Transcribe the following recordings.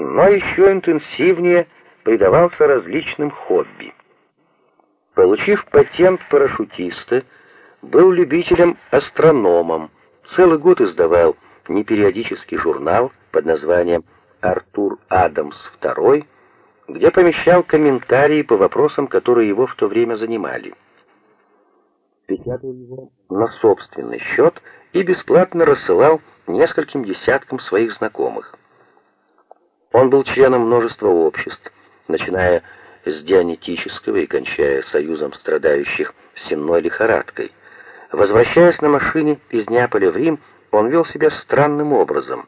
но еще интенсивнее предавался различным хобби. Получив патент парашютиста, был любителем-астрономом, целый год издавал непериодический журнал под названием «Артур Адамс II», где помещал комментарии по вопросам, которые его в то время занимали. Печатал его на собственный счет и бесплатно рассылал нескольким десяткам своих знакомых. Он был членом множества обществ, начиная с дианетического и кончая союзом страдающих сенной лихорадкой. Возвращаясь на машине из Неаполя в Рим, он вел себя странным образом.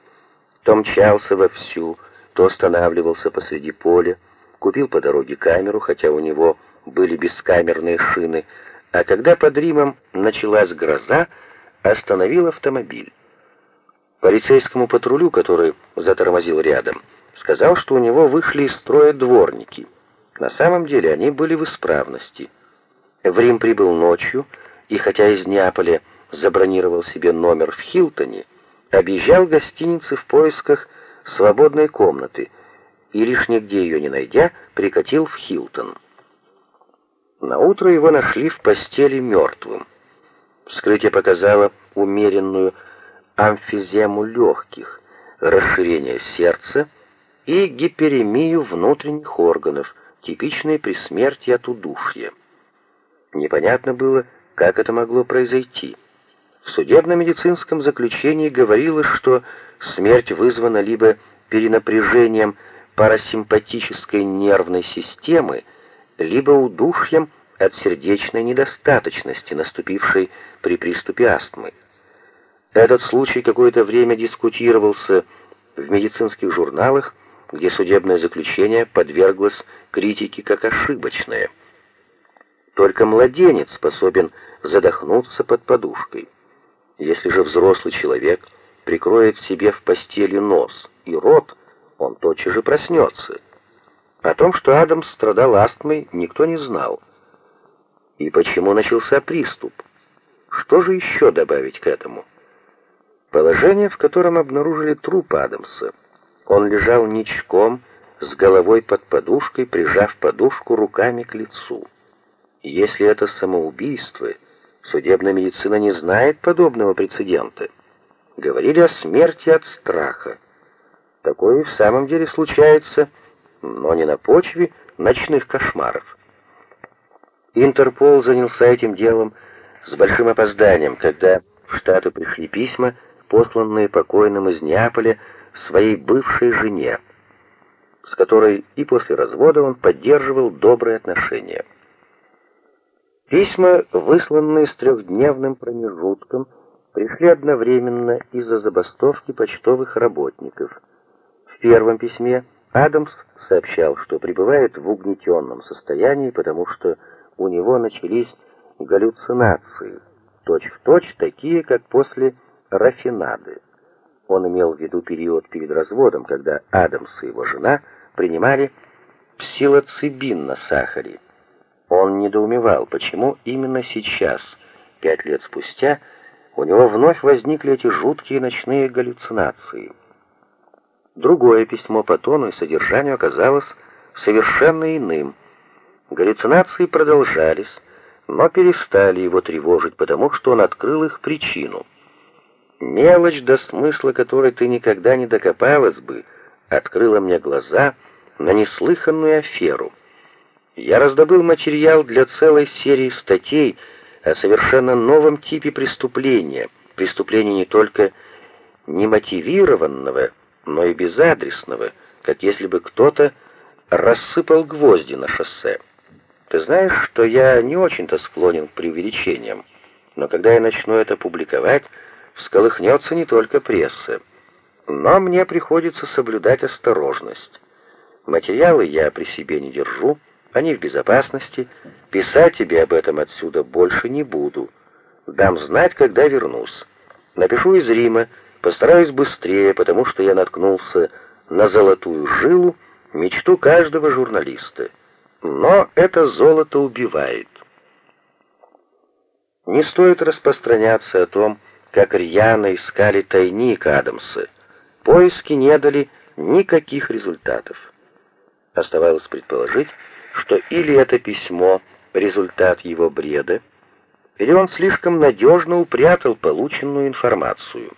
То мчался вовсю, то останавливался посреди поля, купил по дороге камеру, хотя у него были бескамерные шины, а когда под Римом началась гроза, остановил автомобиль. Полицейскому патрулю, который затормозил рядом, сказал, что у него вышли из строя дворники. На самом деле они были в исправности. В Рим прибыл ночью, и хотя из Неаполя забронировал себе номер в Хилтоне, объезжал гостиницы в поисках свободной комнаты и лишь нигде ее не найдя, прикатил в Хилтон. На утро его нашли в постели мертвым. Вскрытие показало умеренную амфизему легких, расширение сердца и гиперемию внутренних органов, типичные при смерти от удушья. Непонятно было, как это могло произойти. В судебно-медицинском заключении говорилось, что смерть вызвана либо перенапряжением парасимпатической нервной системы, либо удушьем от сердечной недостаточности, наступившей при приступе астмы. Этот случай какое-то время дискутировался в медицинских журналах, где судебное заключение подверглось критике как ошибочное. Только младенец способен задохнуться под подушкой. Если же взрослый человек прикроет себе в постели нос и рот, он тотчас же проснется. О том, что Адамс страдал астмой, никто не знал. И почему начался приступ? Что же еще добавить к этому? Положение, в котором обнаружили труп Адамса. Он лежал ничком, с головой под подушкой, прижав подушку руками к лицу. Если это самоубийство, судебная медицина не знает подобного прецедента. Говорили о смерти от страха. Такое в самом деле случается, но не на почве ночных кошмаров. Интерпол занялся этим делом с большим опозданием, когда в Штаты пришли письма, посланные покойным из Неаполя своей бывшей жене, с которой и после развода он поддерживал добрые отношения. Письма, высланные с трехдневным промежутком, пришли одновременно из-за забастовки почтовых работников. В первом письме Адамс сообщал, что пребывает в угнетенном состоянии, потому что у него начались галлюцинации, точь-в-точь точь такие, как после рафинады. Он имел в виду период перед разводом, когда Адамс и его жена принимали псилоцибин на сахаре. Он недоумевал, почему именно сейчас, пять лет спустя, у него вновь возникли эти жуткие ночные галлюцинации. Другое письмо по тону и содержанию оказалось совершенно иным. Галлюцинации продолжались, но перестали его тревожить, потому что он открыл их причину. Мелочь, до смысла которой ты никогда не докопалась бы, открыла мне глаза на неслыханную аферу. Я раздобыл материал для целой серии статей о совершенно новом типе преступления, преступления не только немотивированного, но и безадресного, как если бы кто-то рассыпал гвозди на шоссе. Ты знаешь, что я не очень-то склонен к преувеличениям, но когда я начну это публиковать, всколыхнется не только пресса. Но мне приходится соблюдать осторожность. Материалы я при себе не держу, они в безопасности. Писать тебе об этом отсюда больше не буду. Дам знать, когда вернусь. Напишу из Рима, постараюсь быстрее, потому что я наткнулся на золотую жилу, мечту каждого журналиста. Но это золото убивает. Не стоит распространяться о том, как рьяно искали тайник Адамса. Поиски не дали никаких результатов. Оставалось предположить, что или это письмо — результат его бреда, или он слишком надежно упрятал полученную информацию.